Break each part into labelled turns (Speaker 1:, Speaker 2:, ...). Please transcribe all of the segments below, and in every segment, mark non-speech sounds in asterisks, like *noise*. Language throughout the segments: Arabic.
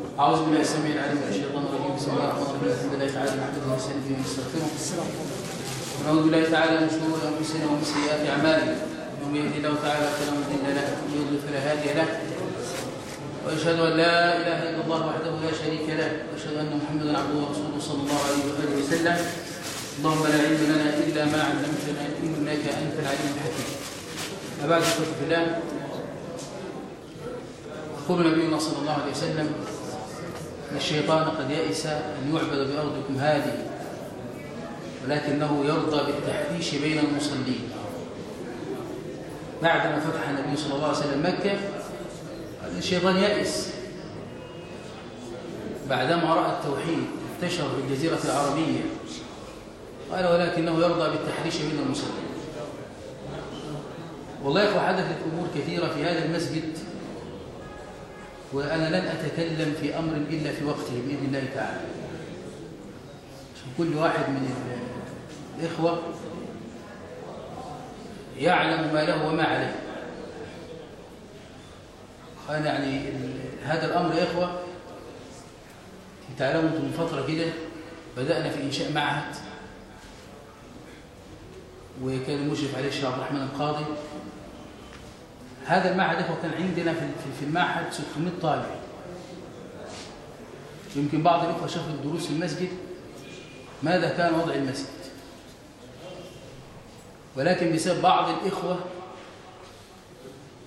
Speaker 1: أعوذ بالله السميع العليم من الشيطان الرجيم. بسم الله الرحمن الرحيم. الحمد لله تعالى نحمده ونستعينه ونستغفره ونعوذ بالله تعالى من شرور أنفسنا ومن سيئات أعمالنا. من يهده الله تعالى فلا مضل له ومن يضلل فلا هادي له. وأشهد أن لا إله إلا الله وحده لا شريك له. وأشهد أن محمدا عبده ورسوله صلى الله عليه وآله وسلم. اللهم لا علم لنا إلا ما علمتنا إنك أنت العليم الحكيم. أما بعد أخوتي في الله. يقول نبينا صلى الله عليه وسلم الشيطان قد يئس أن يعبد بأرضكم هذه ولكنه يرضى بالتحريش بين المصلين. بعدما فتح النبي صلى الله عليه وسلم مكة الشيطان يئس. بعدما رأى التوحيد انتشر في الجزيرة العربية قال ولكنه يرضى بالتحريش بين المصلين. والله اخوه حدثت امور كثيرة في هذا المسجد. وأنا لن أتكلم في أمر إلا في وقته بإذن الله تعالى. كل واحد من الإخوة يعلم ما له وما عليه. أنا يعني هذا الأمر يا إخوة تعلموا أنتم من فترة كده بدأنا في إنشاء معهد. وكان المشرف عليه الشيخ عبد الرحمن القاضي هذا المعهد هو كان عندنا في المعهد 600 طالب. يمكن بعض الإخوة شافوا الدروس في المسجد ماذا كان وضع المسجد؟ ولكن بسبب بعض الإخوة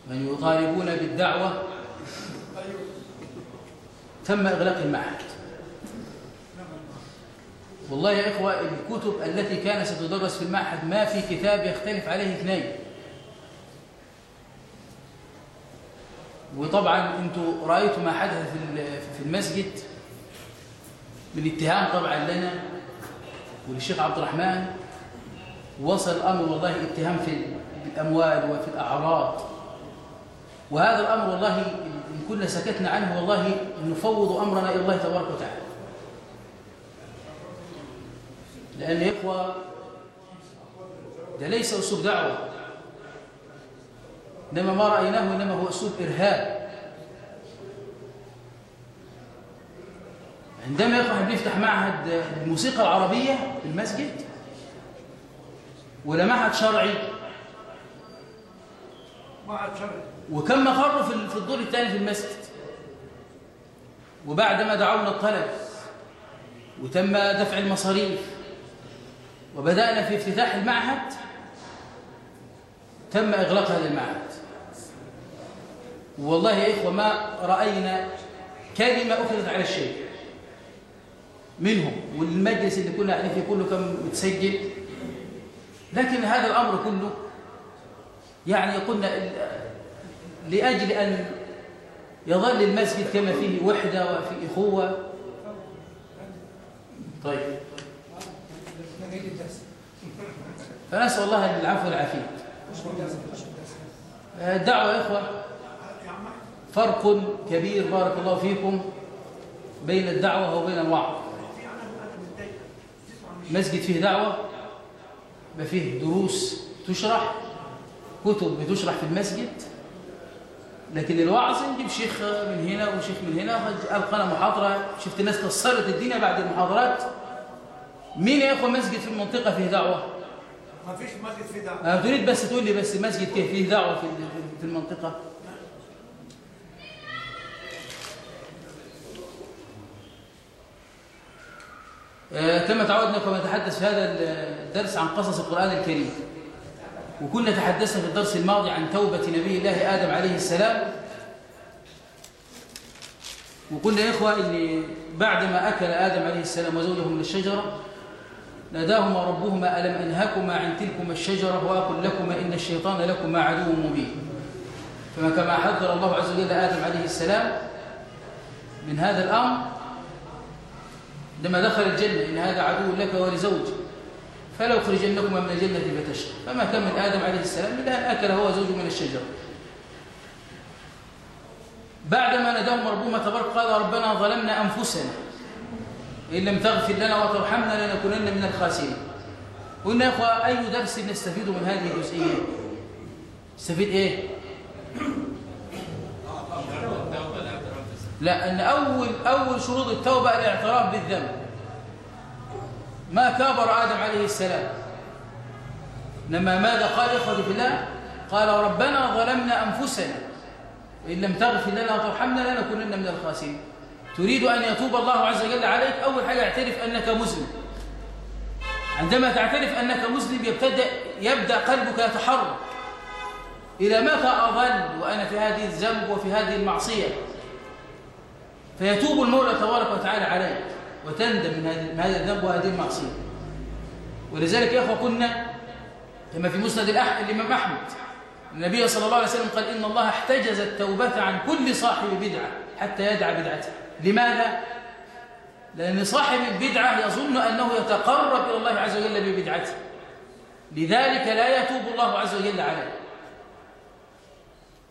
Speaker 1: من يطالبون بالدعوة تم إغلاق المعهد. والله يا إخوة الكتب التي كانت ستدرس في المعهد ما في كتاب يختلف عليه اثنين. وطبعا أنتوا رأيتوا ما حدث في المسجد من اتهام طبعا لنا وللشيخ عبد الرحمن. وصل الامر والله اتهام في الأموال وفي الأعراض. وهذا الأمر والله إن كنا سكتنا عنه والله نفوض أمرنا إلى الله تبارك وتعالى. لأن يا إخوة ده ليس أسلوب دعوة. إنما ما رأيناه إنما هو أسلوب إرهاب. عندما يقع بيفتح معهد الموسيقى العربية في المسجد ولا معهد شرعي.
Speaker 2: معهد شرعي.
Speaker 1: وكم مقره في الدور الثاني في المسجد. وبعدما دعونا الطلب وتم دفع المصاريف وبدأنا في افتتاح المعهد تم إغلاق هذا المعهد. والله يا إخوة ما رأينا كلمة أخذت على الشيء. منهم والمجلس اللي كنا قاعدين فيه كله كان متسجل. لكن هذا الأمر كله يعني قلنا لأجل أن يظل المسجد كما فيه وحدة وفي إخوة. طيب. فنسأل الله العفو والعافية. الدعوة يا إخوة. فرق كبير بارك الله فيكم بين الدعوة وبين الوعظ. مسجد فيه دعوة ما فيه دروس تشرح كتب بتشرح في المسجد لكن الوعظ نجيب شيخ من هنا وشيخ من هنا. ألقنا محاضرة شفت الناس كسرت الدنيا بعد المحاضرات. مين يا إخوة مسجد في المنطقة فيه دعوة؟
Speaker 2: ما فيش مسجد فيه دعوة.
Speaker 1: أنا تريد بس تقول لي بس مسجد فيه دعوة في في المنطقة؟ كما تعودنا كما نتحدث في هذا الدرس عن قصص القرآن الكريم. وكنا تحدثنا في الدرس الماضي عن توبة نبي الله آدم عليه السلام. وقلنا يا إخوة إن بعدما أكل آدم عليه السلام وزوجه من الشجرة ناداهما ربهما ألم أنهكما عن تلكما الشجرة وأقل لكما إن الشيطان لكما عدو مبين. فما كما حذر الله عز وجل آدم عليه السلام من هذا الأمر لما دخل الجنة إن هذا عدو لك ولزوج فلو خرجنكما من الجنة فتشقى. فما كان من آدم عليه السلام إلا أن أكل هو زوج من الشجرة. بعدما نداهم ربهما تبارك قال ربنا ظلمنا أنفسنا إن لم تغفر لنا وترحمنا لنكونن من الخاسرين. قلنا يا أخوة أي درس نستفيد من هذه الجزئية؟ نستفيد إيه؟ لا أن أول أول شروط التوبة الاعتراف بالذنب. ما كابر آدم عليه السلام. لما ماذا قال إخوتي في الله قال ربنا ظلمنا أنفسنا. وإن لم تغفر لنا وترحمنا لنكونن من الخاسرين. تريد أن يتوب الله عز وجل عليك؟ أول حاجة اعترف أنك مسلم. عندما تعترف أنك مسلم يبتدأ يبدأ قلبك يتحرك. إلى متى أظل وأنا في هذه الذنب وفي هذه المعصية؟ فيتوب المولى تبارك وتعالى عليك وتندم من هذا الذنب وهذه المعصية. ولذلك يا أخوة كنا كما في مسند الإمام أحمد النبي صلى الله عليه وسلم قال إن الله احتجز التوبة عن كل صاحب بدعة حتى يدع بدعته. لماذا؟ لأن صاحب البدعة يظن أنه يتقرب إلى الله عز وجل ببدعته. لذلك لا يتوب الله عز وجل عليه.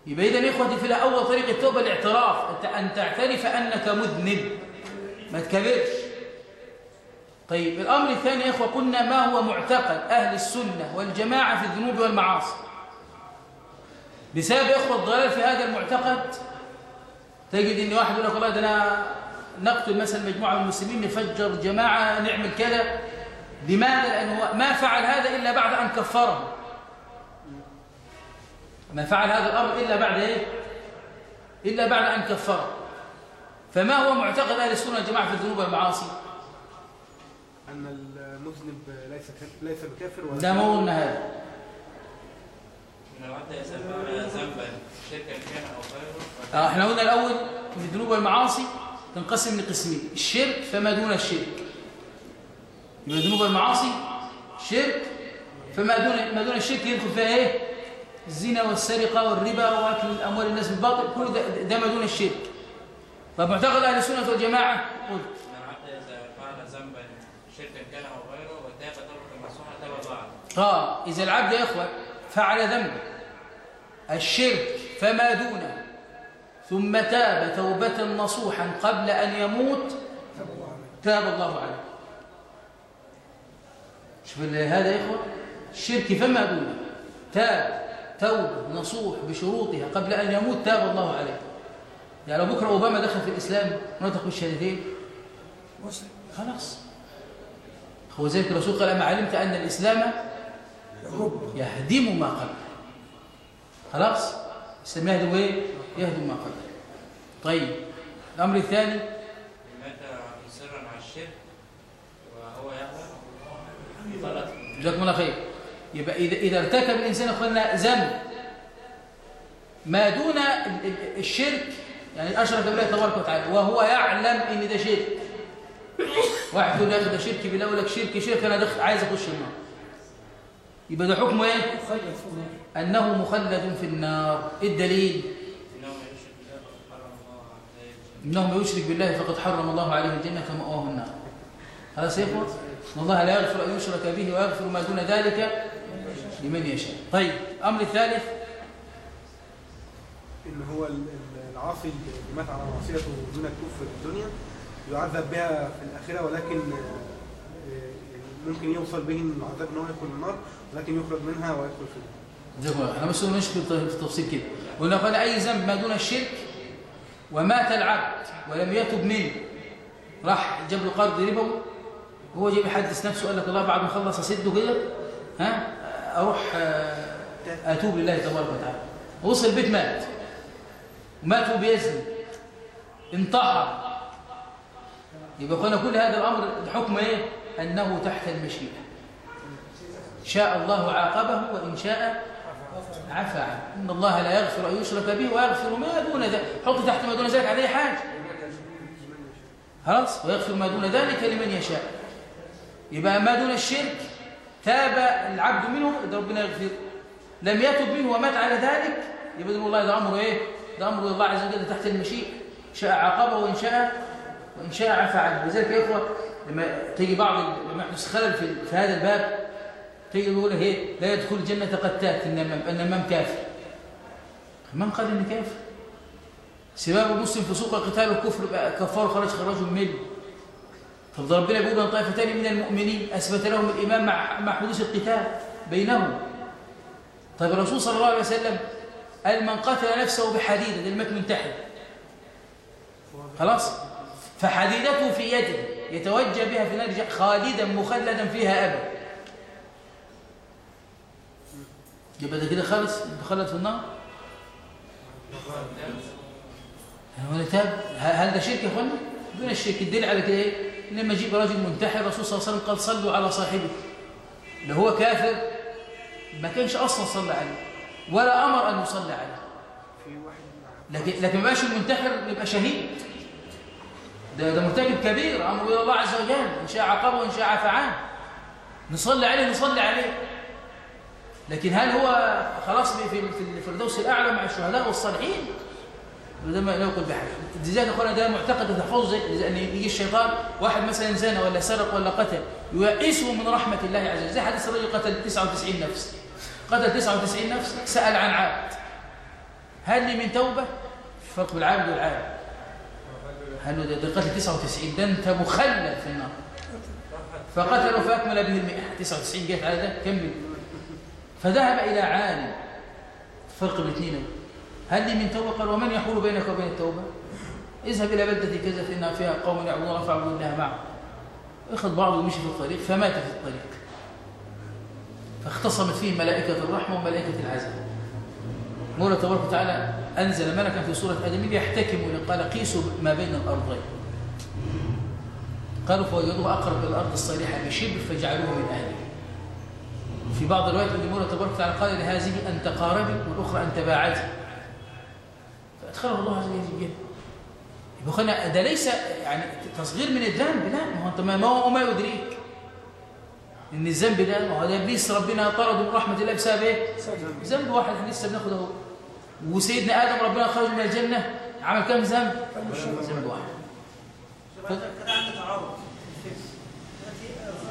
Speaker 1: يبقى إذن إخوتي في أول طريق التوبة الاعتراف. أن تعترف أنك مذنب. ما تكبرش طيب الأمر الثاني يا إخوة قلنا ما هو معتقد أهل السنة والجماعة في الذنوب والمعاصي. بسبب إخوة الضلال في هذا المعتقد تجد إن واحد يقول لك والله أنا نقتل مثلا مجموعة من المسلمين نفجر جماعة نعمل كذا. لماذا؟ لأنه ما فعل هذا إلا بعد أن كفره ما فعل هذا الأمر إلا بعد إيه؟ إلا بعد أن كفره فما هو معتقد أهل السنة والجماعة في الذنوب والمعاصي؟
Speaker 3: أن المذنب ليس ليس بكافر ولا
Speaker 1: ده ما قلنا هذا.
Speaker 4: العبد يسمى ذنبا شركا كان أو غيره
Speaker 1: آه، إحنا قلنا الأول في الذنوب والمعاصي تنقسم لقسمين الشرك فما دون الشرك. يبقى الذنوب والمعاصي شرك فما دون ما دون الشرك يدخل فيها إيه؟ الزنا والسرقة والربا وأكل اموال الناس بالباطل كل ده, ده ما دون الشرك. طب معتقد أهل السنة والجماعة قلت
Speaker 4: إذا بعد
Speaker 1: آه إذا العبد يا إخوة فعل ذنب الشرك فما دونه. ثم تاب توبة نصوحا قبل أن يموت تاب الله عليه. شوف هذا يا إخوة الشرك فما دونه. تاب. توبة نصوح بشروطها قبل أن يموت تاب الله عليه. يعني لو بكرة أوباما دخل في الإسلام نطق بالشهادتين
Speaker 2: مسلم.
Speaker 1: خلاص. هو ذلك الرسول قال أما علمت أن الإسلام يهدم ما قبل. خلاص؟ الإسلام يهدم إيه؟ يهدم ما قبل. طيب. الأمر الثاني.
Speaker 4: مات مصرا على الشرك وهو يعلم
Speaker 1: جزاكم الله خير. يبقى إذا, إذا ارتكب الإنسان أخوانا ذنب. ما دون ال- ال- الشرك يعني أشرك بالله تبارك وتعالى وهو يعلم إن ده شرك. واحد يقول لك ده شرك بالله يقول لك شرك شرك أنا دخل عايز أخش النار. يبقى ده حكمه إيه؟ أنه مخلد في النار. إيه الدليل؟
Speaker 4: إنه من يشرك بالله فقد حرم الله عليه الجنة
Speaker 1: ومأواه النار. يا إخوة إن الله لا يغفر أن يشرك به ويغفر ما دون ذلك لمن يشاء. طيب الأمر الثالث.
Speaker 3: إن هو ال- ال- العاصي اللي مات على معصيته دون الكفر في الدنيا يعذب بها في الآخرة ولكن آه، آه، ممكن يوصل به العذاب إن هو يدخل النار ولكن يخرج منها ويدخل
Speaker 1: زي ما إحنا بس مش في التفصيل كده. قلنا قال أي ذنب ما دون الشرك ومات العبد ولم يتب منه. راح جاب له قرض ربوي. هو جاي يحدث نفسه قال لك الله بعد ما خلص اسده كده ها؟ أروح آه، أتوب لله تبارك وتعالى. وصل البيت مات. ومات وهو بيزني انتحر. يبقى قلنا كل هذا الأمر حكم إيه؟ أنه تحت المشيئة. شاء الله عاقبه وإن شاء عفى عنه. إن الله لا يغفر أن يشرك به ويغفر ما دون ذلك. حط تحت ما دون ذلك عليه حاجة. خلاص؟ ويغفر ما دون ذلك لمن يشاء. يبقى ما دون الشرك تاب العبد منه ده ربنا يغفر. لم يتب منه ومات على ذلك يبقى والله ده أمره إيه؟ ده أمر الله عز وجل تحت المشيئه شاء عاقبه وإن شاء وإن شاء عفى عنه لذلك يا إخوة لما تيجي بعض لما يحدث خلل في, في هذا الباب تيجي يقول إيه؟ لا يدخل الجنة قتات إن الإمام- إن الامام كافر من قال إن كافر سباب المسلم فسوق قتال الكفر كفار خرج خرج من طب ده ربنا بيقول ان طائفتان من المؤمنين أثبت لهم الإيمان مع مع حدوث القتال بينهم. طيب الرسول صلى الله عليه وسلم قال من قتل نفسه بحديدة ده المات منتحر خلاص؟ فحديدته في يده يتوجه بها في نار خالدا مخلدا فيها أبدا. يبقى ده كده خالص؟ مخلد في النار؟ هل ده شرك يا اخوانا؟ دون الشرك. الدليل على كده إيه؟ لما يجيب رجل منتحر الرسول صلى الله عليه وسلم قال صلوا على صاحبه. اللي هو كافر ما كانش أصلا صلى عليه ولا أمر أن يصلى عليه. لكن لكن ما بقاش المنتحر يبقى شهيد. ده ده مرتكب كبير أمر إلى الله عز وجل إن شاء عاقبه وإن شاء عفى نصلي عليه نصلي عليه. لكن هل هو خلاص في الفردوس الأعلى مع الشهداء والصالحين؟ ده ما يقول بحاجه لذلك اخوانا ده معتقد تحفظه زي زي أن يجي الشيطان واحد مثلا زنى ولا سرق ولا قتل ييئسه من رحمة الله عز وجل. زي حديث الرجل قتل 99 نفس. قتل 99 نفس سأل عن عبد هل لي من توبة؟ الفرق بالعابد والعابد هل ده ده قتل 99 ده أنت مخلد في النار. فقتلوا فأكمل به المئة. 99 جت على ده كمل. فذهب إلى عالم. فرق الاثنين هل لي من توبة قال ومن يحول بينك وبين التوبة؟ اذهب إلى بلدة كذا فإنها فيها قوم يعبدون الله فاعبدوا الله معه. اخذ بعضه ومشي في الطريق فمات في الطريق. فاختصمت فيه ملائكة الرحمة وملائكة العذاب. مولى تبارك وتعالى أنزل ملكا في سورة آدم يحتكم قال قيسوا ما بين الأرضين. قالوا فوجدوه أقرب إلى الأرض الصالحة بشبر فجعلوه من أهله. في بعض الروايات ان مولى تبارك وتعالى قال لهذه أن تقاربي والأخرى أن تباعدي. فادخله الله عز وجل الجنه يبقى اخوانا ده ليس يعني تصغير من الذنب لا ما هو انت ما هو ما يدريك ان الذنب ده ما هو ده ابليس ربنا طرده من رحمه الله بسبب إيه؟ ذنب واحد إحنا لسه بناخده اهو وسيدنا آدم ربنا خرج من الجنه عمل كام ذنب؟ ذنب واحد
Speaker 5: كده عندي تعارض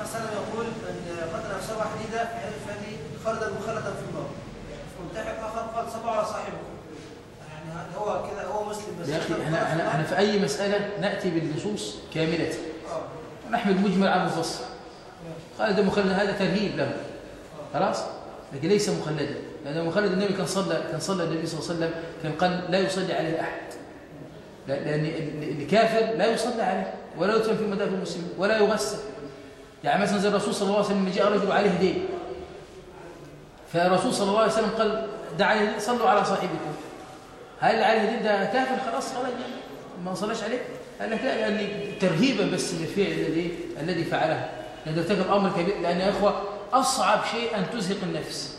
Speaker 5: وسلم يقول ان قتل نفسه حديده مخلدا في النار منتحق اخر قال صبوا على صاحبه يعني هل هو كده هو مسلم بس
Speaker 1: يا أخي إحنا إحنا إحنا في أي مسألة نأتي بالنصوص كاملة.
Speaker 5: آه.
Speaker 1: ونحمل مجمل على المفصل قال ده مخلد هذا ترهيب له. خلاص؟ لكن ليس مخلدا. لأن مخلد النبي كان صلى كان صلى النبي صلى الله عليه وسلم كان قال لا يصلي عليه أحد. لا- لأن ال- الكافر لا يصلى عليه ولا يدفن في مدافع المسلمين ولا يغسل. يعني مثلا زي الرسول صلى الله عليه وسلم جاء رجل عليه دين. فالرسول صلى الله عليه وسلم قال دين صلوا على صاحبكم. هل عليه دين ده كافر؟ خلاص خلاص. ما صلاش عليه. قال لك لا يعني ترهيبا بس للفعل الذي الذي فعله. لأن ارتكب أمر كبير. لأن يا إخوة أصعب شيء أن تزهق النفس.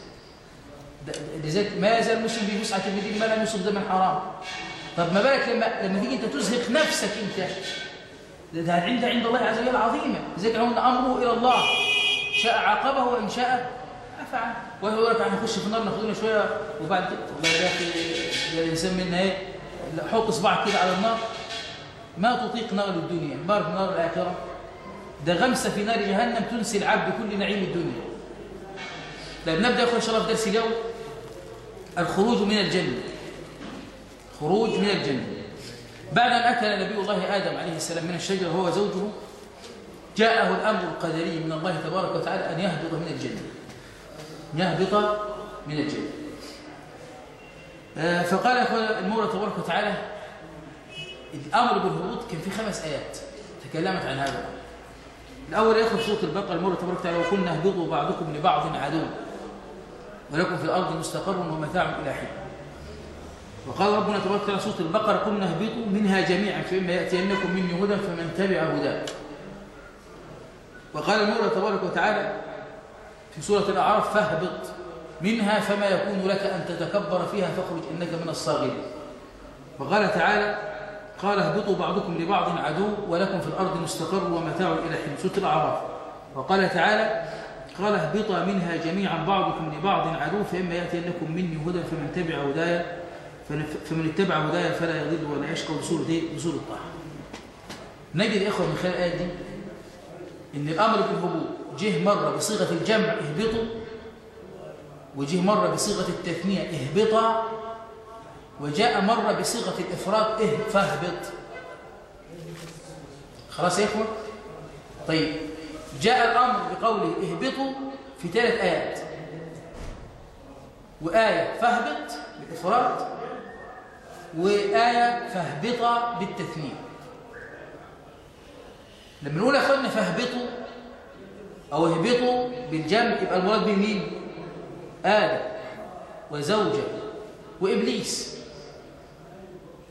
Speaker 1: لذلك ما يزال المسلم في وسعة المدين ما لم يصب دما حرام. طب ما بالك لما لما تيجي أنت تزهق نفسك أنت؟ ده- عند عند الله عز وجل عظيمه لذلك قلنا أمره إلى الله. شاء عاقبه وإن شاء عنه وهو يقول لك إحنا نخش في النار ناخذنا شوية وبعد كده يا أخي الإنسان منا إيه؟ حط اصبعك كده على النار. ما تطيق نار الدنيا. بارك نار الآخرة. ده غمسة في نار جهنم تنسي العبد كل نعيم الدنيا. طيب نبدأ يا اخوان إن شاء الله في درس اليوم. الخروج من الجنة. خروج من الجنة. بعد أن أكل نبي الله آدم عليه السلام من الشجرة هو وزوجه جاءه الأمر القدري من الله تبارك وتعالى أن يهبط من الجنة. يهبط من الجنه آه، فقال يا المولى تبارك وتعالى الأمر بالهبوط كان في خمس آيات تكلمت عن هذا. الأول ياخذ سورة البقرة المولى تبارك وتعالى وقلنا اهبطوا بعضكم لبعض عدو ولكم في الأرض مستقر ومتاع إلى حين. وقال ربنا تبارك وتعالى سورة البقرة قلنا اهبطوا منها جميعا فإما يأتينكم مني هدى فمن تبع هداه وقال المولى تبارك وتعالى في سورة الأعراف فاهبط منها فما يكون لك أن تتكبر فيها فاخرج إنك من الصاغرين وقال تعالى قال اهبطوا بعضكم لبعض عدو ولكم في الأرض مستقر ومتاع إلى حين سورة الأعراف وقال تعالى قال اهبطا منها جميعا بعضكم لبعض عدو فإما يأتينكم مني هدى فمن تبع هدايا فمن اتبع هدايا فلا يضل ولا يشقى بسوره إيه؟ طه. نجد يا إخوة من خلال الايه دي إن الأمر بالهبوط جه مرة بصيغة الجمع اهبطوا وجه مرة بصيغة التثنية اهبطا وجاء مرة بصيغة الإفراد آه فاهبط. خلاص يا إخوة؟ طيب جاء الأمر بقوله اهبطوا في ثلاث آيات. وآية فاهبط بالإفراد وآية فاهبط بالتثنية. لما نقول يا اخوانا فاهبطوا أو اهبطوا بالجمع يبقى المراد به مين؟ آدم وزوجة وإبليس.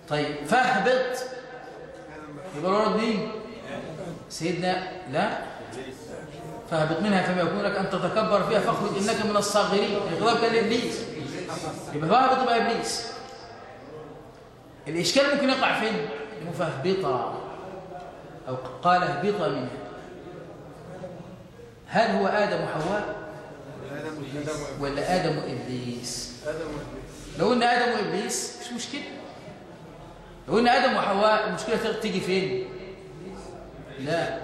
Speaker 1: طيب فاهبط يبقى المراد مين؟ سيدنا لا فاهبط منها فما يكون لك أن تتكبر فيها فاخرج إنك من الصاغرين الخطاب كان لابليس يبقى فاهبط يبقى إبليس. الإشكال ممكن يقع فين؟ فاهبطا أو قال اهبطا منها. هل هو آدم وحواء؟ ولا آدم وإبليس؟
Speaker 3: آدم وإبليس.
Speaker 1: لو قلنا آدم وإبليس مش مشكلة. لو قلنا آدم وحواء المشكلة تيجي فين؟ لا.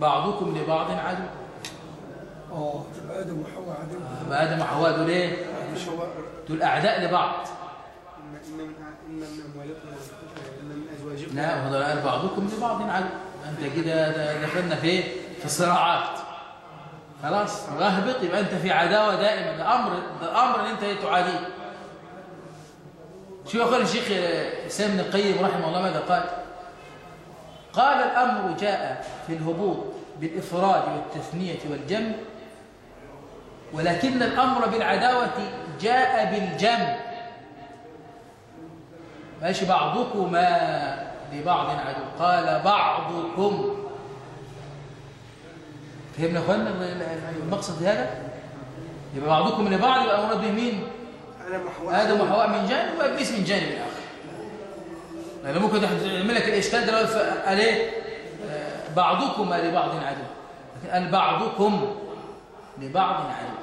Speaker 1: بعضكم لبعض عدو.
Speaker 6: آه تبقى آدم وحواء عدو.
Speaker 1: يبقى آدم وحواء دول إيه؟
Speaker 3: مش هو
Speaker 1: دول أعداء لبعض.
Speaker 3: ان إن من إن من أموالكم إن من أزواجكم.
Speaker 1: لا وهذا قال بعضكم لبعض عدو. أنت كده دخلنا في في صراعات. خلاص واهبط يبقى أنت في عداوة دائما ده أمر ده أمر إن أنت تعاديه شو يقول الشيخ سام بن القيم رحمه الله؟ ماذا قال؟ قال الأمر جاء في الهبوط بالإفراد والتثنية والجمع ولكن الأمر بالعداوة جاء بالجمع ماشي بعضكما لبعض عدو. قال بعضكم. فهمنا يا اخوانا المقصد في هذا؟ يبقى بعضكم لبعض يبقى مراد به مين؟
Speaker 3: آدم وحواء
Speaker 1: من جانب وابليس من جانب اخر لأن ممكن تعمل لك الإشكال ده قال إيه؟ آه، بعضكما لبعض عدو. لكن قال بعضكم لبعض عدو.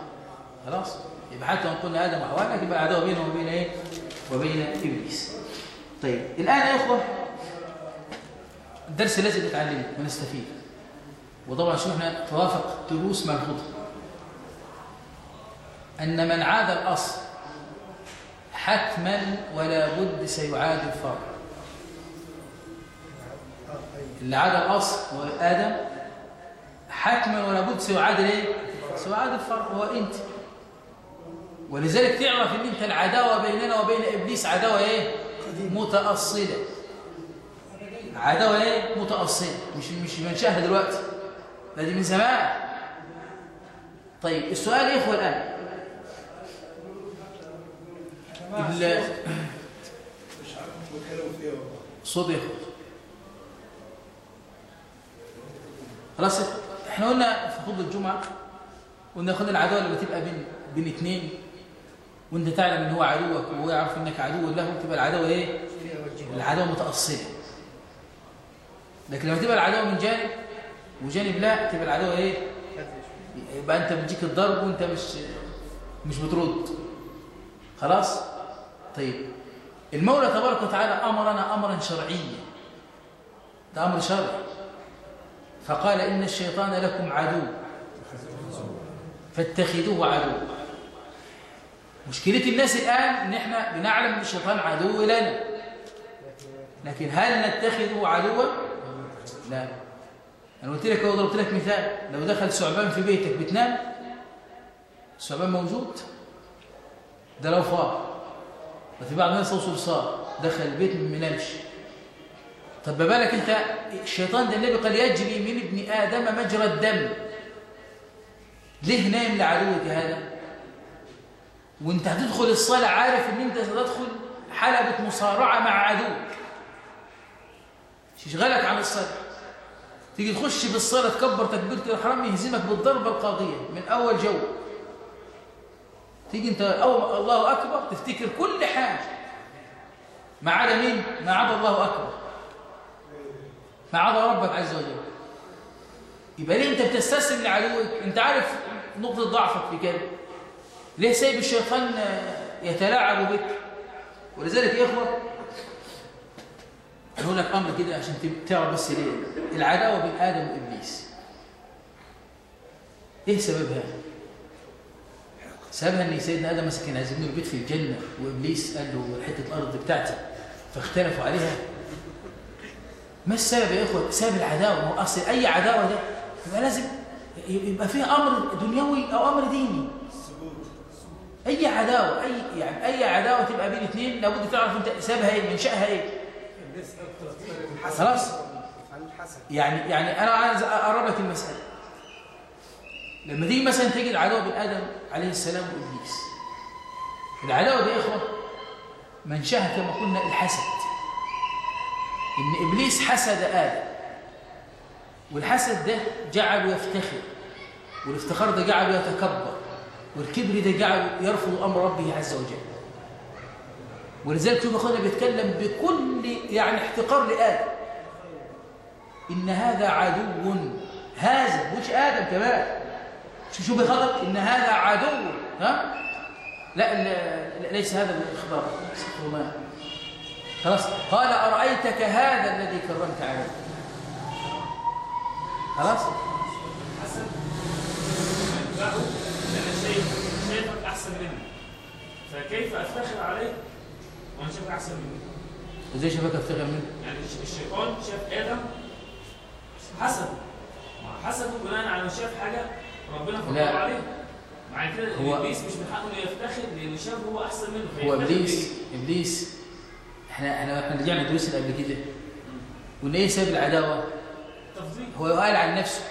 Speaker 1: خلاص؟ يبقى حتى لو قلنا آدم وحواء لكن يبقى عداوه بينهم وبين إيه؟ وبين إبليس. طيب الآن يا إخوة الدرس الذي نتعلمه ونستفيد. وطبعا شو إحنا توافق دروس مرفوضه أن من عاد الاصل حتما ولا بد سيعاد الفرع اللي عاد الاصل هو آدم حتما ولا بد سيعاد الايه سيعاد الفرع هو أنت. ولذلك تعرف إن أنت العداوة بيننا وبين إبليس عداوة إيه؟ متأصلة. عداوة إيه؟ متأصلة. مش مش منشاها دلوقتي. ده دي من زمان. طيب السؤال يا إخوة الآن. ال- صوت يا إخوة. خلاص إحنا قلنا في خطبة الجمعة قلنا خد العداوة اللي بتبقى بين بين اثنين وأنت تعلم إن هو عدوك وهو يعرف إنك عدو له تبقى العداوة إيه؟ العداوة متأصلة. لكن لما تبقى العداوة من جانب وجانب لا تبقى العداوة إيه؟ يبقى أنت بتجيك الضرب وأنت مش مش بترد. خلاص؟ طيب. المولى تبارك وتعالى أمرنا أمرا شرعيا. ده أمر شرعي. فقال إن الشيطان لكم عدو. فاتخذوه عدو. مشكلة الناس الآن إن إحنا بنعلم إن الشيطان عدو لنا لكن هل نتخذه عدوا؟ لا. أنا قلت لك ضربت لك مثال. لو دخل ثعبان في بيتك بتنام الثعبان موجود؟ ده لو فار. وفي بعض الناس لو صرصار دخل البيت ما بينامش. طب ما بالك انت الشيطان ده النبي قال يجري من ابن آدم مجرى الدم. ليه نايم لعدوك هذا؟ وانت هتدخل الصلاة عارف ان انت ستدخل حلبة مصارعة مع عدوك. يشغلك عن الصلاة. تيجي تخش بالصلاه تكبر تكبيرة الاحرام يهزمك بالضربه القاضية من أول جو. تيجي أنت أول الله أكبر تفتكر كل حاجة. ما عدا مين؟ ما عدا الله أكبر. ما عدا ربك عز وجل. يبقى ليه أنت بتستسلم لعدوك؟ أنت عارف نقطة ضعفك في كده. ليه سايب الشيطان يتلاعب بك؟ ولذلك يا إخوة هقول لك أمر كده عشان تعرف بس ليه. العداوة بين آدم وإبليس. إيه سببها؟ سببها إن سيدنا آدم مسك عايز يبني البيت في الجنة وإبليس قال له حتة الأرض بتاعتي. فاختلفوا عليها. ما السبب يا إخوة؟ سبب العداوة. ما هو أصل أي عداوة ده يبقى لازم يبقى فيها أمر دنيوي أو أمر ديني. أي عداوة اي يعني أي عداوة تبقى بين اثنين لابد تعرف أنت سببها إيه منشأها إيه. خلاص؟ يعني يعني أنا عايز اقرب لك المساله لما تيجي مثلا تجد عداوه بين آدم عليه السلام وإبليس. العداوة دي يا إخوة منشاها كما قلنا الحسد. إن إبليس حسد آدم. والحسد ده جعله يفتخر. والافتخار ده جعله يتكبر. والكبر ده جعله يرفض أمر ربه عز وجل. ولذلك شوف أخونا بيتكلم بكل يعني احتقار لآدم. إن هذا عدو. هذا مش آدم كمان. شو شو بيخاطب إن هذا عدو. ها؟ لا, لا ليس هذا الله. خلاص. قال أرأيتك هذا الذي كرمت عليه؟ خلاص؟
Speaker 7: حسن أنا شايف شايفك أحسن مني. فكيف أفتخر عليك وأنا شايفك أحسن مني.
Speaker 1: إزاي شافك أفتخر منه
Speaker 7: يعني الش- الشيطان شاف آدم؟ حسد حسده بناء على شاف حاجة ربنا فضل
Speaker 1: لا.
Speaker 7: عليه. مع كده
Speaker 1: هو-
Speaker 7: إبليس مش من حقه إنه يفتخر لأنه شاف هو أحسن منه
Speaker 1: هو
Speaker 7: إبليس؟
Speaker 1: إبليس إحنا إحنا إحنا رجعنا اللي قبل كده. قلنا إيه سبب العداوة؟
Speaker 7: تفضيل.
Speaker 1: هو قال عن نفسه.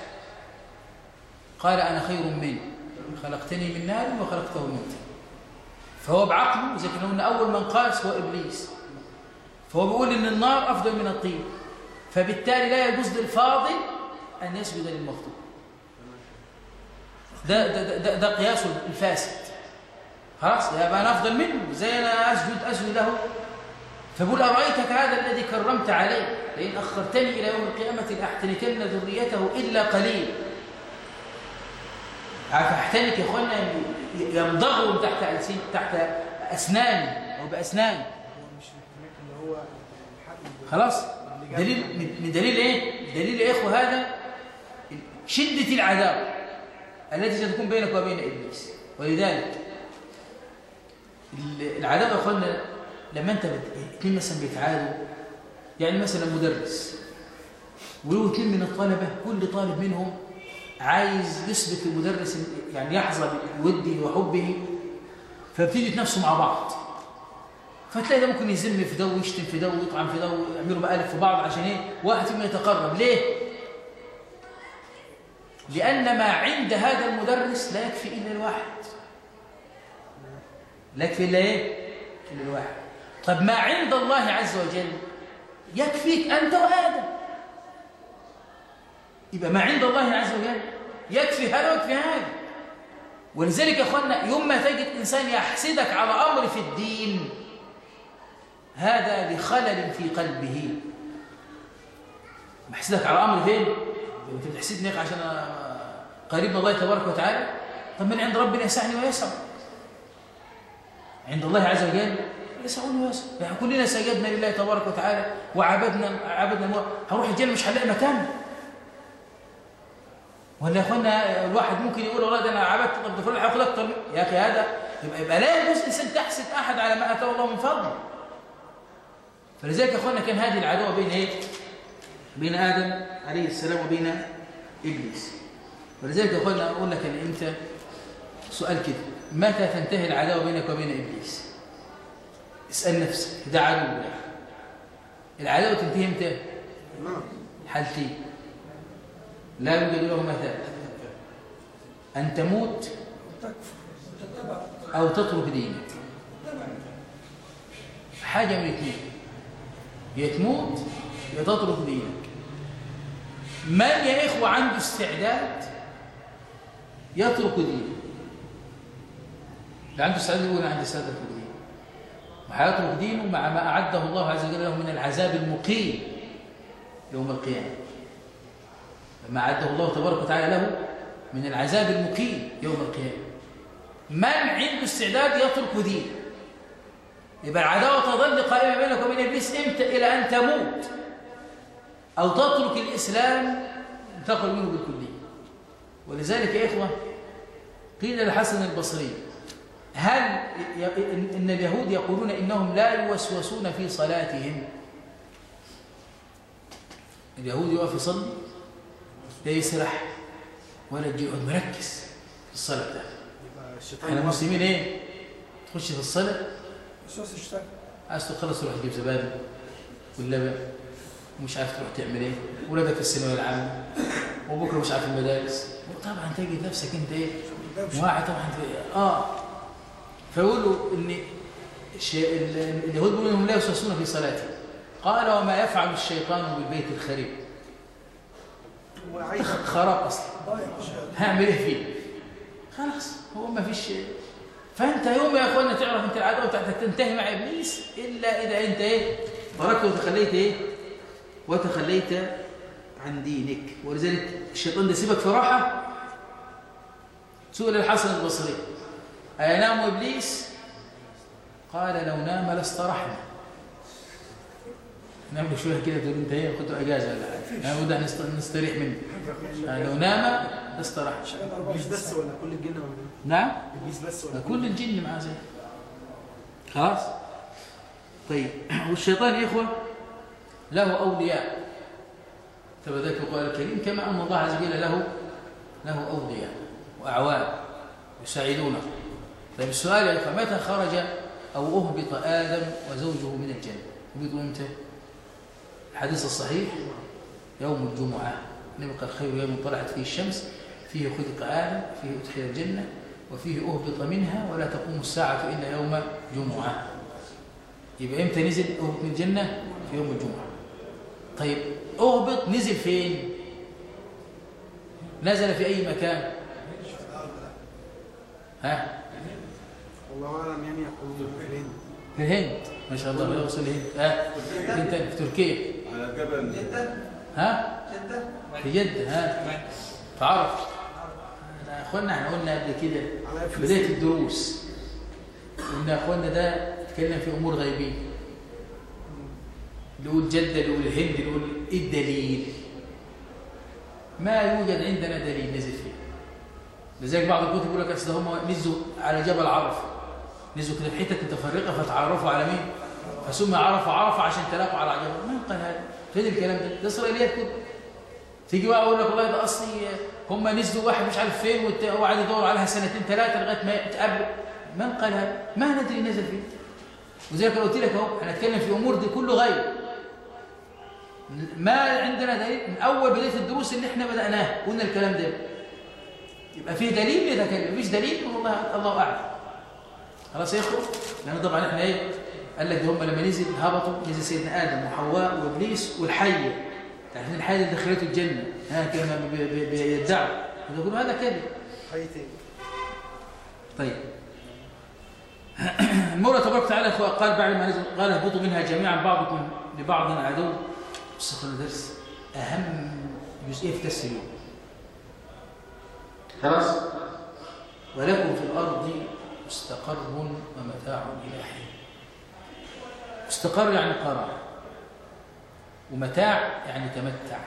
Speaker 1: قال أنا خير منه خلقتني من نار وخلقته من طين. فهو بعقله زي كنا قلنا أول من قاس هو إبليس. فهو بيقول إن النار أفضل من الطين. فبالتالي لا يجوز للفاضل أن يسجد للمفضول. ده ده ده, ده, ده قياسه الفاسد. خلاص يبقى أنا أفضل منه. زي أنا أسجد أسجد له. فبقول أرأيتك هذا الذي كرمت عليه؟ لئن أخرتني إلى يوم القيامة لأحتنكن ذريته إلا قليل. عارف أحتنك يا أخوانا يمضغهم تحت ألسن تحت أسناني أو
Speaker 3: الحد
Speaker 1: خلاص. دليل من- دليل إيه؟ دليل يا إخوة هذا شدة العداوة التي ستكون بينك وبين إبليس. ولذلك ال- العداوة يا أخوانا لما أنت بت... اتنين مثلا بيتعادوا يعني مثلا مدرس وله اتنين من الطلبة كل طالب منهم عايز يثبت للمدرس يعني يحظى بوده وحبه فبتيجي يتنافسوا مع بعض. فتلاقي ده ممكن يذم في ده ويشتم في ده ويطعن في ده ويعملوا مقالب في بعض عشان إيه؟ واحد فيهم يتقرب. ليه؟ لأن ما عند هذا المدرس لا يكفي إلا الواحد. لا يكفي إلا إيه؟ إلا الواحد. طب ما عند الله عز وجل يكفيك أنت وآدم. يبقى ما عند الله عز وجل. يكفي هذا ويكفي هذا. ولذلك يا اخوانا يوم ما تجد إنسان يحسدك على أمر في الدين هذا لخلل في قلبه. محسدك على أمر فين؟ إنت بتحسدني يا عشان قريب من الله تبارك وتعالى؟ طب من عند ربنا يسعني ويسع عند الله عز وجل يسعني يعني كلنا سجدنا لله تبارك وتعالى وعبدنا عبدنا. هروح الجنة مش هنلاقي مكان. ولا يا اخوانا الواحد ممكن يقول والله ده أنا عبدت طب ده فلان هياخد أكتر. يا أخي هذا يبقى, يبقى لا يجوز إنسان تحسد أحد على ما أتاه الله من فضله فلذلك يا أخوانا كان هذه العداوة بين إيه؟ بين آدم عليه السلام وبين إبليس. ولذلك يا أخوانا أقول لك ان أنت سؤال كده. متى تنتهي العداوة بينك وبين إبليس؟ اسأل نفسك ده عدو ده العداوة تنتهي إمتى؟
Speaker 3: نعم.
Speaker 1: حالتين. لا يوجد لهما ثالث أن تموت أو تترك دينك. حاجة من اثنين يا تموت يا تترك دينك. من يا إخوة عنده استعداد يترك دينه؟ اللي عنده استعداد يقول عندي استعداد أترك دينه وهيترك دينه مع ما أعده الله عز وجل له من العذاب المقيم يوم القيامة. ما أعده الله تبارك وتعالى له من العذاب المقيم يوم القيامة. من عنده استعداد يترك دينه؟ يبقى العداوة تظل قائمة بينك وبين إبليس إمتى؟ إلى أن تموت. أو تترك الإسلام تقل منه بالكلية. ولذلك يا إخوة قيل لحسن البصري هل إن اليهود يقولون إنهم لا يوسوسون في صلاتهم؟ اليهود يقف يصلي لا يسرح ولا يقعد مركز في الصلاة.
Speaker 3: الشيطان إحنا
Speaker 1: مسلمين إيه؟ تخش في الصلاة. عايز تخلص تروح تجيب زبادي واللبن. ومش عارف تروح تعمل إيه. ولادك في الثانوية العامة. وبكرة مش عارف المدارس. طبعا تجد نفسك أنت إيه؟ واحد طبعا. انت- آه. فيقولوا إن اليهود بيقولوا إنهم لا يوسوسون في صلاتهم. قال وما يفعل الشيطان بالبيت الخريب. خراب أصلا. هعمل إيه فيه؟ خلاص هو ما فيش فأنت يوم يا أخوانا تعرف أنت العداوه بتاعتك تنتهي مع إبليس إلا إذا أنت إيه؟ تركت وتخليت إيه؟ وتخليت عن دينك. ولذلك الشيطان ده يسيبك في راحة. سئل الحسن البصري أينام إبليس؟ قال لو نام لاسترحنا. نعمل شوية كده تقول أنت إيه خدوا إجازة ولا حاجة. انا بدنا نست- نستريح منه. يعني لو نام لاستراح
Speaker 3: إبليس بس ولا كل الجن
Speaker 1: نعم؟
Speaker 3: إبليس بس ولا
Speaker 1: كل الجن؟ معاه زي خلاص؟ طيب. *clears throat* والشيطان يا إخوة له أولياء. فبذلك القرآن الكريم كما أن الله عز وجل له له أولياء واعوان يساعدونه. طيب السؤال يا إخوة متى خرج أو أهبط آدم وزوجه من الجنة؟ هبطوا إمتى الحديث الصحيح يوم الجمعة النبي قال خير يوم طلعت فيه الشمس فيه خلق آدم فيه أدخل الجنة وفيه أهبط منها ولا تقوم الساعة إلا يوم جمعة يبقى إمتى نزل أهبط من الجنة؟ في يوم الجمعة طيب أهبط نزل فين؟ نزل في أي مكان؟ ها؟
Speaker 3: والله أعلم يعني في الهند
Speaker 1: في الهند ما شاء الله يوصل الهند ها؟ في تركيا
Speaker 2: جبل
Speaker 5: جدة
Speaker 1: ها؟
Speaker 5: جدة
Speaker 1: في جدة ها؟ تعرف. يا أخوانا إحنا قلنا قبل كده في بداية الدروس يا اخوانا ده اتكلم في امور غيبية. نقول جده نقول الهند نقول إيه الدليل؟ ما يوجد عندنا دليل نزل فيه. لذلك بعض الكتب يقول لك أصل هم نزلوا على جبل عرفة. نزلوا كده في حتت متفرقة فتعرفوا على مين؟ فسمي عرفة عرفة عشان تلاقوا على جبل من قال هذا. فين الكلام ده. ده اسرائيليات كده تيجي بقى أقول لك والله ده أصلي هم نزلوا واحد مش عارف فين وقعد يدور عليها سنتين ثلاثة لغاية ما يتقابلوا. من قال هذا؟ ما ندري نزل فين. وزي ما قلت لك أهو هنتكلم في أمور دي كله غيب ما عندنا دليل. من أول بداية الدروس اللي إحنا بدأناها قلنا الكلام ده. يبقى في دليل نتكلم مفيش دليل والله الله أعلم. خلاص يا إخوة؟ لأن طبعا إحنا إيه؟ قال لك ده هم لما نزل هبطوا نزل سيدنا آدم وحواء وإبليس والحيه تعرفين الحيه اللي دخلته الجنة. ها كما بي- بي- بيدعوا يقولوا هذا كذب.
Speaker 3: حي تاني
Speaker 1: طيب. *clears throat* المولى تبارك وتعالى قال بعد ما نزل قال اهبطوا منها جميعا بعضكم لبعض عدو. استخدم درس. أهم جزئيه في درس اليوم. خلاص. ولكم في الأرض مستقر ومتاع إلى حين. مستقر يعني قرار. ومتاع يعني تمتع.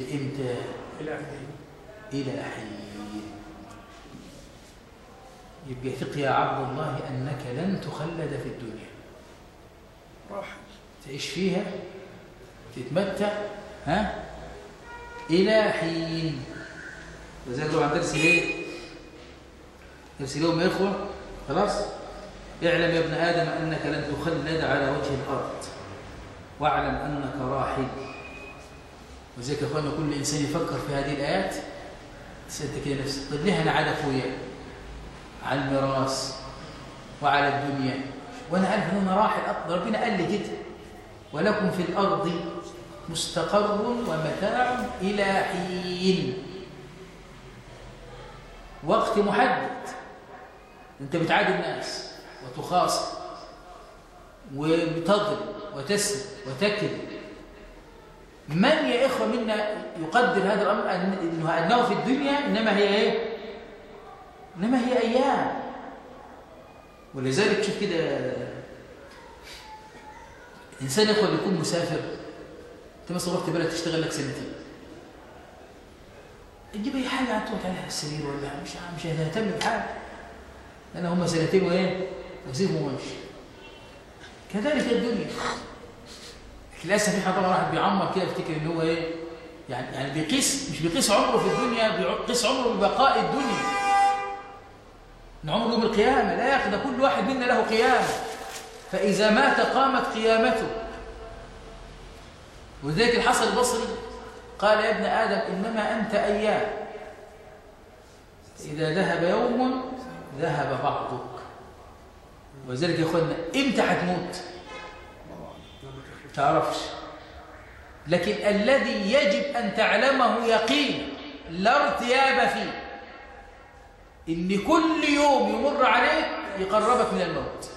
Speaker 1: لإمتى؟
Speaker 3: إلى حين؟
Speaker 1: إلى حين؟ يبقى ثق يا عبد الله أنك لن تخلد في الدنيا.
Speaker 6: راحل
Speaker 1: تعيش فيها؟ تتمتع؟ ها؟ إلى حين؟ وذلك طبعا درس ليه؟ درس اليوم يا إخوة خلاص؟ اعلم يا ابن آدم أنك لن تخلد على وجه الأرض. واعلم أنك راحل. وزيك أخوانا كل إنسان يفكر في هذه الآيات. تسألت كده نفسك طيب ليه أنا عاد أخويا؟ على الميراث وعلى الدنيا. وأنا عارف أن أنا راحل أقدر. ربنا قال لي كده ولكم في الأرض مستقر ومتاع إلى حين. وقت محدد. أنت بتعادي الناس. وتخاصم وبتضرب وتسلب وتكذب. من يا إخوة منا يقدر هذا الأمر؟ أن- إنه أنه في الدنيا إنما هي إيه؟ إنما هي أيام. ولذلك شوف كده الإنسان يا إخوة بيكون مسافر. أنت مثلا رحت بلد تشتغل لك سنتين. تجيب أي حاجة هتقعد عليها السرير ولا مش مش هتهتم بحاجة. لأن هم سنتين وإيه؟ وسيبهم وامشي كذلك الدنيا. للاسف في طبعا واحد بيعمر كده يفتكر إن هو إيه؟ يعني يعني بيقيس مش بيقيس عمره في الدنيا بيقيس عمره ببقاء الدنيا. إن عمره يوم القيامة لا يا أخي ده كل واحد منا له قيامة. فإذا مات قامت قيامته. ولذلك الحسن البصري قال يا ابن آدم إنما أنت أيام. إذا ذهب يوم ذهب بعضك. ولذلك يا أخوانا إمتى هتموت تعرفش. لكن الذي يجب أن تعلمه يقين لا ارتياب فيه. إن كل يوم يمر عليك يقربك من الموت.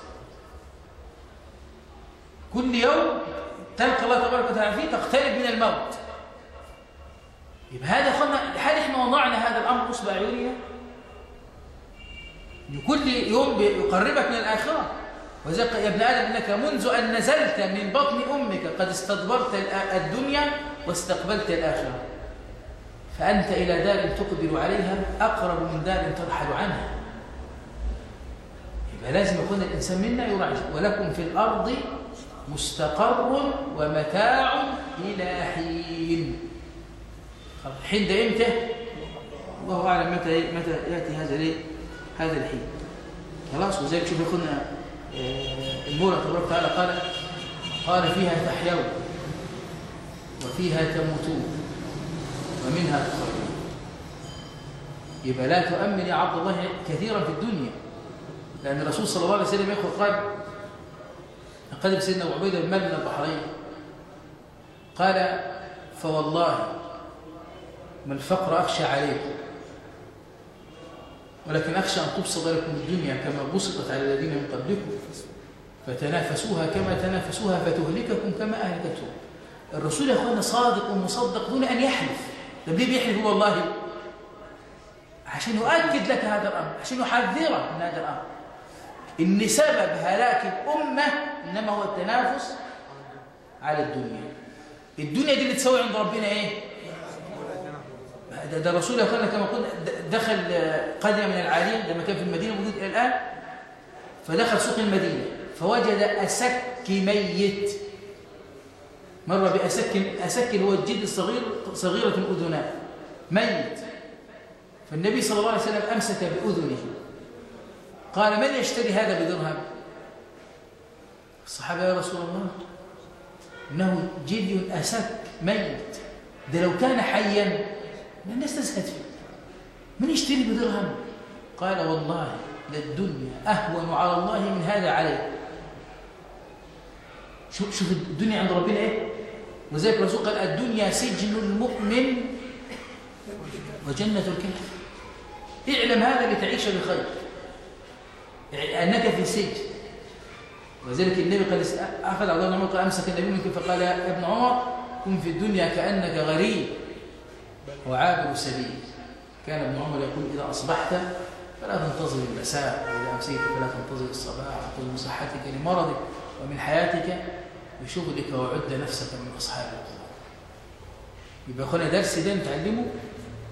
Speaker 1: كل يوم تلقى الله تبارك وتعالى فيه تقترب من الموت. يبقى هذا اخوانا هل إحنا وضعنا هذا الأمر نصب اعيننا إن كل يوم يقربك من الآخرة. وذلك يا ابن آدم إنك منذ أن نزلت من بطن أمك قد استدبرت الدنيا واستقبلت الآخرة. فأنت إلى دار تقبل عليها أقرب من دار ترحل عنها. يبقى لازم يكون الإنسان منا يراعي. ولكم في الأرض مستقر ومتاع إلى حين. الحين ده إمتى؟ الله أعلم متى متى يأتي هذا الايه هذا الحين. خلاص وزي شوف يكون المولى تبارك وتعالى قال قال فيها تحيون وفيها تموتون ومنها تخرجون. يبقى لا تؤمن يا عبد الله كثيرا في الدنيا. لأن الرسول صلى الله عليه وسلم يقول قال قدم سيدنا أبو عبيدة بن مالك من البحرين. قال فوالله ما الفقر أخشى عليكم. ولكن أخشى أن تبسط لكم الدنيا كما بسطت على الذين من قبلكم. فتنافسوها كما تنافسوها فتهلككم كما أهلكتهم. الرسول يا أخوانا صادق ومصدق دون أن يحلف. طب ليه بيحلف هو والله. عشان يؤكد لك هذا الأمر عشان يحذرك من هذا الأمر. إن سبب هلاك الأمة إنما هو التنافس على الدنيا. الدنيا دي اللي تسوي عند ربنا إيه؟ ده, الرسول يا أخوانا كما قلنا دخل قدم من العالية لما كان في المدينة موجود إلى الآن فدخل سوق المدينة فوجد أسك ميت. مر بأسك أسك هو الجلد الصغير صغيرة الأذنان ميت. فالنبي صلى الله عليه وسلم أمسك بأذنه. قال من يشتري هذا بدرهم؟ الصحابة يا رسول الله إنه جلد أسك ميت. ده لو كان حيا الناس تزهد فيه؟ من يشتري بدرهم؟ قال والله للدنيا أهون على الله من هذا عليه. شوف شوف الدنيا عند ربنا إيه؟ وذلك الرسول قال الدنيا سجن المؤمن وجنة الكافر. اعلم هذا لتعيش بخير يعني أنك في سجن. وذلك النبي قال أخذ عبد الله قال أمسك النبي منك فقال يا ابن عمر كن في الدنيا كأنك غريب. وعابر سبيل. كان ابن عمر يقول إذا أصبحت فلا تنتظر المساء وإذا أمسيت فلا تنتظر الصباح. خذ من صحتك لمرضك ومن حياتك بشغلك وعد نفسك من أصحاب القبور. يبقى أخوانا درس ده نتعلمه.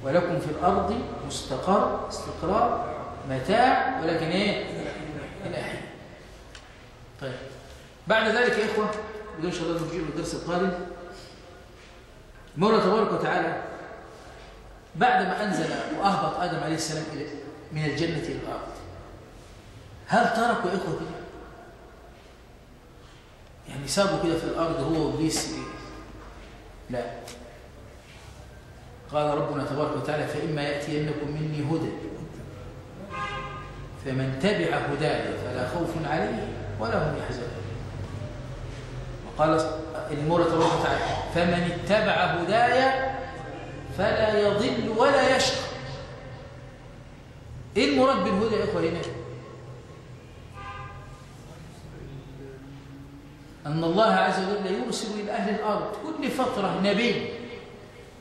Speaker 1: ولكم في الأرض مستقر استقرار متاع ولكن إيه؟ إلى حين. طيب. بعد ذلك يا إخوة وإن شاء الله نرجع الدرس القادم. مولى تبارك وتعالى بعدما أنزل وأهبط آدم عليه السلام من الجنة إلى الأرض هل تركوا إخوة كده؟ يعني سابوا كده في الأرض هو وإبليس؟ لا. قال ربنا تبارك وتعالى فإما يأتينكم مني هدى. فمن تبع هداي فلا خوف عليه ولا هم يحزنون. وقال المولى تبارك وتعالى فمن اتبع هداي فلا يضل ولا يشقى. إيه المراد بالهدى يا إخوة هنا أن الله عز وجل يرسل إلى أهل الأرض كل فترة نبي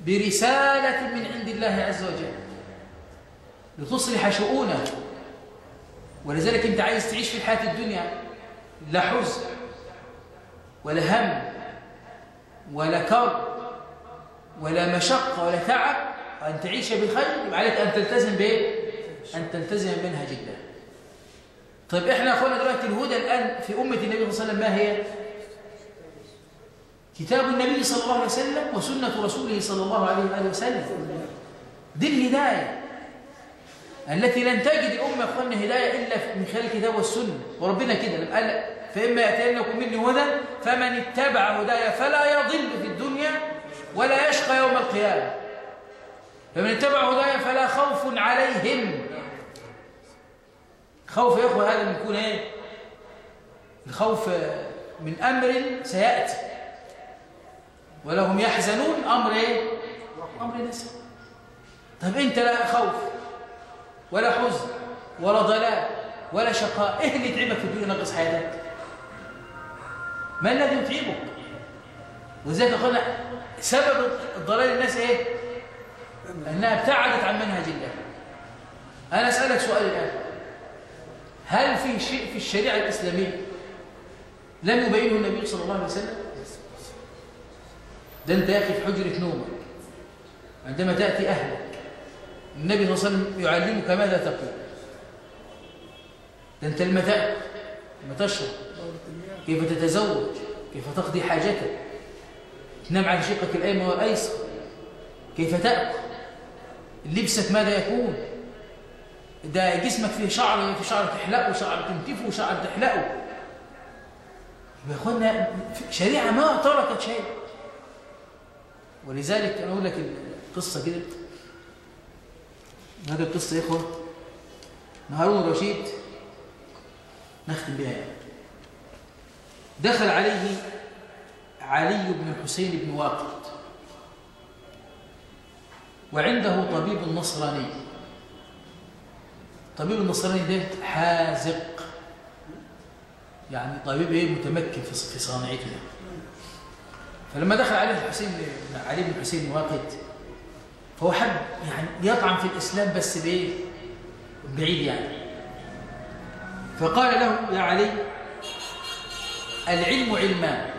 Speaker 1: برسالة من عند الله عز وجل لتصلح شؤونه. ولذلك أنت عايز تعيش في الحياة الدنيا لا حزن ولا هم ولا كرب. ولا مشقة ولا تعب وأن تعيش بخير يبقى عليك أن تلتزم بإيه؟ أن تلتزم منهج الله طيب إحنا أخوانا دلوقتي الهدى الآن في أمة النبي صلى الله عليه وسلم ما هي؟ كتاب النبي صلى الله عليه وسلم وسنة رسوله صلى الله عليه وسلم دي الهداية التي لن تجد الأمة أخوانا هداية إلا من خلال الكتاب والسنة وربنا كده لما قال فإما يأتينكم مني هدى فمن اتبع هدايا فلا يضل في الدنيا ولا يشقى يوم القيامة. فمن اتبع هدايا فلا خوف عليهم. خوف يا إخوة هذا بيكون إيه؟ الخوف من أمر سيأتي. ولهم يحزنون أمر إيه؟ أمر نسى طب أنت لا خوف ولا حزن ولا ضلال ولا شقاء. إيه اللي يتعبك في الدنيا؟ نقص حياتك. ما الذي يتعبك؟ وذلك قلنا سبب ضلال الناس إيه؟ إنها ابتعدت عن منهج الله. أنا أسألك سؤال الآن. هل في شيء في الشريعة الإسلامية لم يبينه النبي صلى الله عليه وسلم؟ ده انت يا أخي في حجرة نومك. عندما تأتي أهلك النبي صلى الله عليه وسلم يعلمك ماذا تقول. ده انت لما تاكل لما تشرب. كيف تتزوج. كيف تقضي حاجتك. تنام على شقك الأيمن والأيسر. كيف تأكل؟ لبسك ماذا يكون؟ ده جسمك فيه شعر في شعر تحلقه وشعر تنتفه وشعر تحلقه يا إخوانا شريعة ما تركت شيء. ولذلك أنا أقول لك القصة كده. هذه القصة يا إخوة هارون الرشيد نختم بها يعني. دخل عليه علي بن الحسين بن واقد. وعنده طبيب نصراني. طبيب النصراني ده حازق يعني طبيب إيه؟ متمكن في صناعته فلما دخل عليه الحسين علي بن الحسين بن واقد فهو حب يعني يطعن في الإسلام بس بإيه؟ بعيد يعني. فقال له يا علي العلم علمان.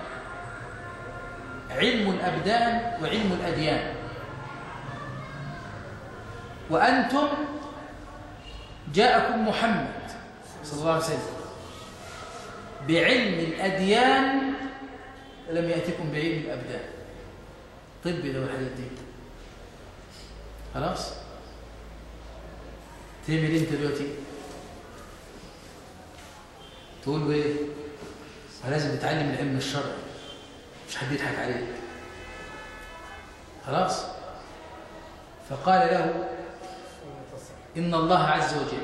Speaker 1: علم الأبدان وعلم الأديان. وأنتم جاءكم محمد صلى الله عليه وسلم بعلم الأديان لم يأتكم بعلم الأبدان. طب ده والحاجات دي خلاص؟ تعمل أنت دلوقتي. تقول إيه؟ لازم تتعلم العلم الشرعي. مش حد يضحك عليك. خلاص؟ فقال له إن الله عز وجل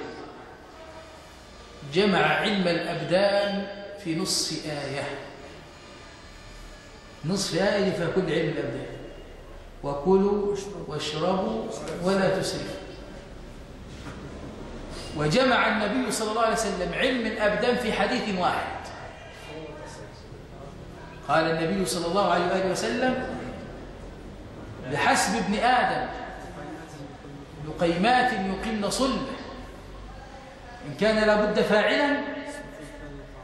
Speaker 1: جمع علم الأبدان في نصف آية. نصف آية فيها كل علم الأبدان. وكلوا واشربوا ولا تسرفوا. وجمع النبي صلى الله عليه وسلم علم الأبدان في حديث واحد. قال النبي صلى الله عليه وآله وسلم بحسب ابن آدم لقيمات يقمن صلبه إن كان لابد فاعلا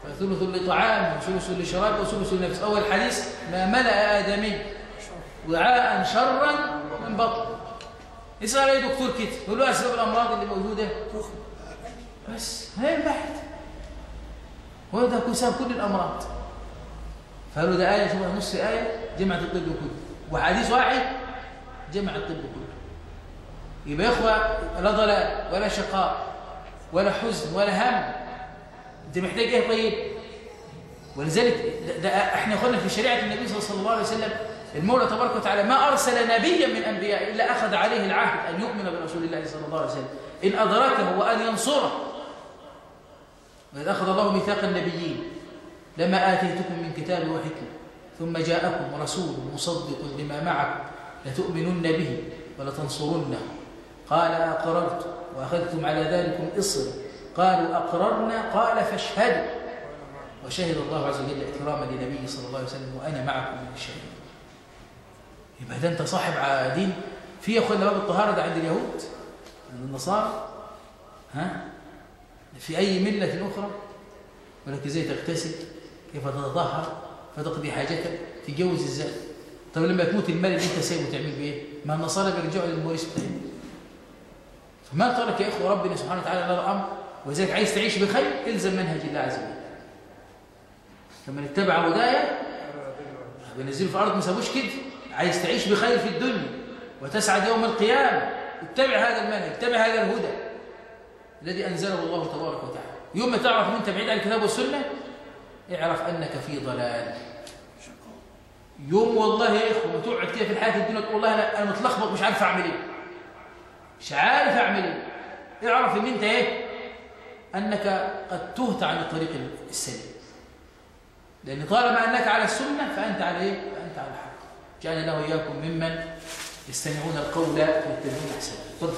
Speaker 1: فثلث لطعام وثلث لشراب وثلث لنفس. أول حديث ما ملأ آدمي وعاء شرا من بطن. يسأل أي دكتور كده يقول له أسباب الأمراض اللي موجودة. بس هي البحث هو ده كساب كل الأمراض. فقالوا ده آية شبه نص آية جمعت الطب كله. وحديث واحد جمع الطب كله. يبقى يا إخوة لا ضلال ولا شقاء ولا حزن ولا هم. أنت محتاج إيه طيب؟ ولذلك ده, إحنا قلنا في شريعة النبي صلى الله عليه وسلم المولى تبارك وتعالى ما أرسل نبيا من أنبياء إلا أخذ عليه العهد أن يؤمن برسول الله صلى الله عليه وسلم. إن أدركه وأن ينصره. وإذ أخذ الله ميثاق النبيين. لما آتيتكم من كتاب وحكمة ثم جاءكم رسول مصدق لما معكم لتؤمنن به ولتنصرنه. قال أقررت وأخذتم على ذلكم إصر قالوا أقررنا؟ قال فاشهدوا وشهد الله عز وجل احتراما لنبيه صلى الله عليه وسلم وأنا معكم من الشهيد. يبقى ده أنت صاحب دين في أخوة باب الطهارة ده عند اليهود؟ عند النصارى؟ ها؟ في أي ملة أخرى؟ ولكن إزاي تغتسل؟ كيف تتطهر فتقضي حاجتك تتجوز إزاي طب لما تموت المال اللي انت سايبه تعمل بايه ما النصارى بيرجعوا للموريث بتاعهم فما ترك يا إخوة ربنا سبحانه وتعالى لنا الامر ولذلك عايز تعيش بخير إلزم منهج الله عز وجل. فمن اتبع هدايا بنزله في الأرض ما سابوش كده. عايز تعيش بخير في الدنيا وتسعد يوم القيامة. اتبع هذا المنهج اتبع هذا الهدى الذي أنزله الله تبارك وتعالى. يوم ما تعرف ان انت بعيد عن الكتاب والسنة اعرف أنك في ضلال. يوم والله يا اخوه ما تقعد كده في الحياة الدنيا تقول والله أنا أنا متلخبط مش عارف أعمل إيه. مش عارف أعمل إيه. اعرف إن أنت إيه؟ أنك قد تهت عن الطريق السليم. لأن طالما أنك على السنة فأنت على إيه؟ فأنت على الحق. جعلنا له اياكم ممن يستمعون القول فيتبعون احسنه اتفضل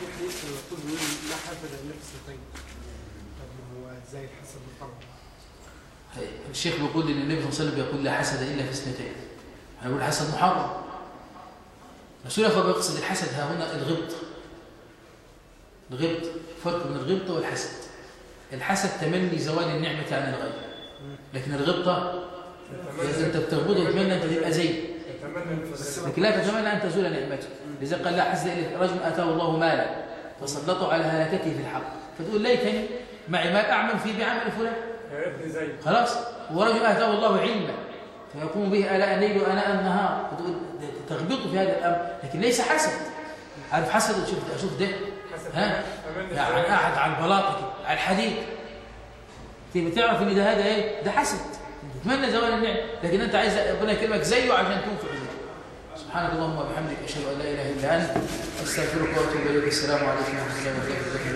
Speaker 3: في حديث بيقول لا حسد في اثنتين طب هو إزاي الحسد بالطبع؟
Speaker 1: الشيخ بيقول إن النبي صلى الله عليه وسلم بيقول لا حسد إلا في اثنتين. هنقول الحسد محرم. الله بيقصد الحسد ها هنا الغبط. الغبط فرق بين الغبطه والحسد. الحسد تمني زوال النعمة عن الغير لكن الغبطه أنت بتغبطه تتمنى انت تبقى زي. لكن لا تتمنى أن تزول نعمته لذا قال لا حسد إلا رجل أتاه الله مالا فسلطه على هلكته في الحق. فتقول ليتني معي مال أعمل فيه بعمل فلان. خلاص. ورجل أتاه الله علما فيقوم به الاء الليل واناء النهار. تغبطه في هذا الأمر لكن ليس حسد. عارف حسد؟ شوف شوف ده. ها؟ يعني قاعد على البلاط كده على الحديد. تبي تعرف إن ده هذا إيه؟ ده حسد. تتمنى زوال النعم. لكن أنت عايز ربنا يكرمك زيه عشان زيه سبحانك اللهم وبحمدك أشهد أن لا إله إلا أنت أستغفرك وأتوب إليك. السلام عليكم ورحمة الله وبركاته.